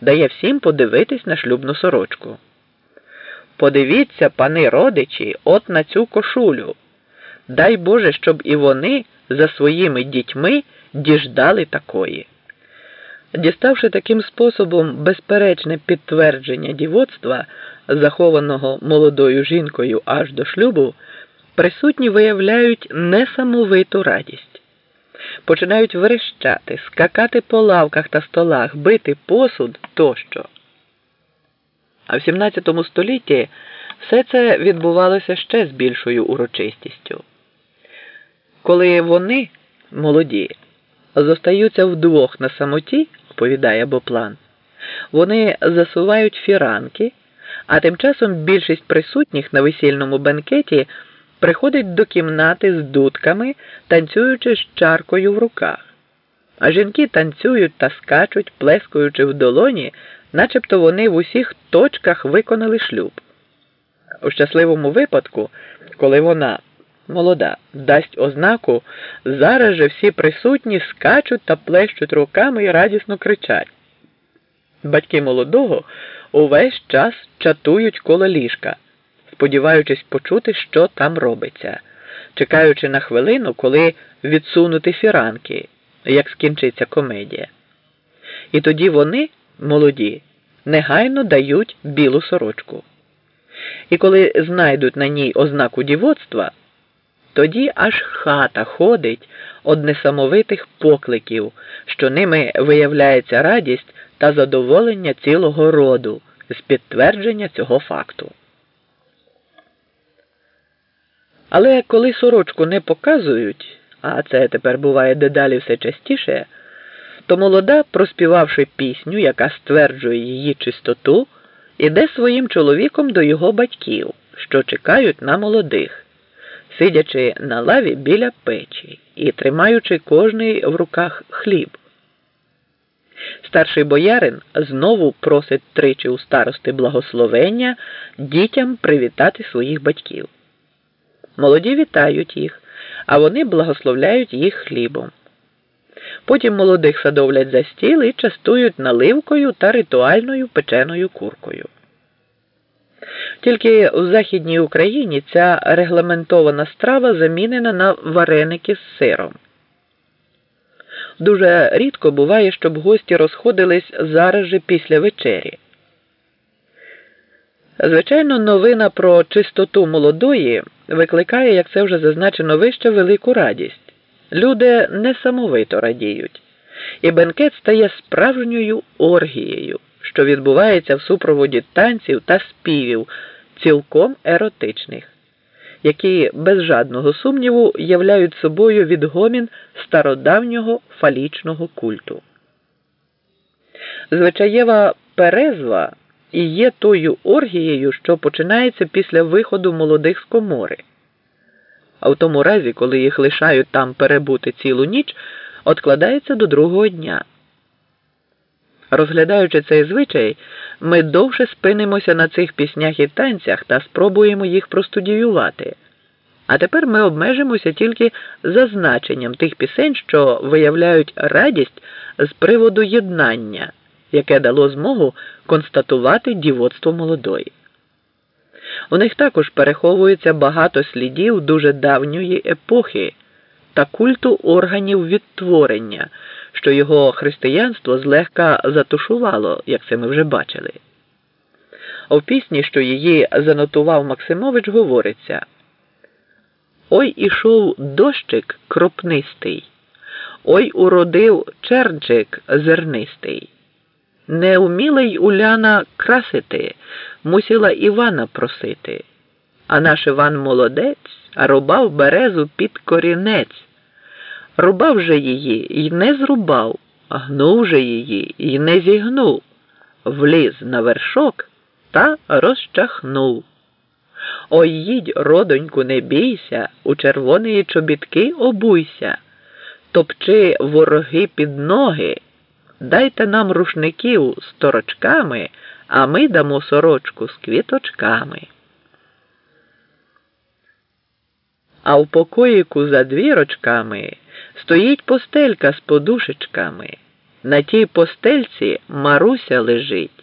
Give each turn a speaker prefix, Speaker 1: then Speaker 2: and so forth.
Speaker 1: дає всім подивитись на шлюбну сорочку. Подивіться, пани родичі, от на цю кошулю. Дай Боже, щоб і вони за своїми дітьми діждали такої. Діставши таким способом безперечне підтвердження дівоцтва, захованого молодою жінкою аж до шлюбу, присутні виявляють несамовиту радість, починають верещати, скакати по лавках та столах, бити посуд тощо. А в 17 столітті все це відбувалося ще з більшою урочистістю. Коли вони, молоді, зостаються вдвох на самоті, оповідає Боплан, вони засувають фіранки, а тим часом більшість присутніх на весільному бенкеті приходить до кімнати з дудками, танцюючи з чаркою в руках. А жінки танцюють та скачуть, плескаючи в долоні, начебто вони в усіх точках виконали шлюб. У щасливому випадку, коли вона молода, дасть ознаку, зараз же всі присутні скачуть та плещуть руками і радісно кричать. Батьки молодого увесь час чатують коло ліжка, сподіваючись почути, що там робиться, чекаючи на хвилину, коли відсунути фіранки, як скінчиться комедія. І тоді вони, молоді, негайно дають білу сорочку. І коли знайдуть на ній ознаку дівоцтва, тоді аж хата ходить од несамовитих покликів, що ними виявляється радість та задоволення цілого роду з підтвердження цього факту. Але коли сорочку не показують, а це тепер буває дедалі все частіше, то молода, проспівавши пісню, яка стверджує її чистоту, іде своїм чоловіком до його батьків, що чекають на молодих сидячи на лаві біля печі і тримаючи кожний в руках хліб. Старший боярин знову просить тричі у старости благословення дітям привітати своїх батьків. Молоді вітають їх, а вони благословляють їх хлібом. Потім молодих садовлять за стіл і частують наливкою та ритуальною печеною куркою. Тільки у Західній Україні ця регламентована страва замінена на вареники з сиром. Дуже рідко буває, щоб гості розходились зараз же після вечері. Звичайно, новина про чистоту молодої викликає, як це вже зазначено вище, велику радість. Люди несамовито радіють, і бенкет стає справжньою оргією що відбувається в супроводі танців та співів, цілком еротичних, які без жадного сумніву являють собою відгомін стародавнього фалічного культу. Звичаєва перезва і є тою оргією, що починається після виходу молодих з комори. А в тому разі, коли їх лишають там перебути цілу ніч, откладається до другого дня. Розглядаючи цей звичай, ми довше спинимося на цих піснях і танцях та спробуємо їх простудіювати. А тепер ми обмежимося тільки зазначенням тих пісень, що виявляють радість з приводу єднання, яке дало змогу констатувати дівоцтво молодої. У них також переховується багато слідів дуже давньої епохи та культу органів відтворення що його християнство злегка затушувало, як це ми вже бачили. У пісні, що її занотував Максимович, говориться Ой ішов дощик кропнистий, ой уродив черджик зернистий. Не умілий Уляна красити, мусила Івана просити, а наш Іван молодець рубав березу під корінець. Рубав же її і не зрубав, гнув же її і не зігнув, вліз на вершок та розчахнув. Ой їдь, родоньку, не бійся, у червоної чобітки обуйся, топчи вороги під ноги, дайте нам рушників з торочками, а ми дамо сорочку з квіточками. А в покоїку за двірочками стоїть постелька з подушечками, На тій постельці Маруся лежить.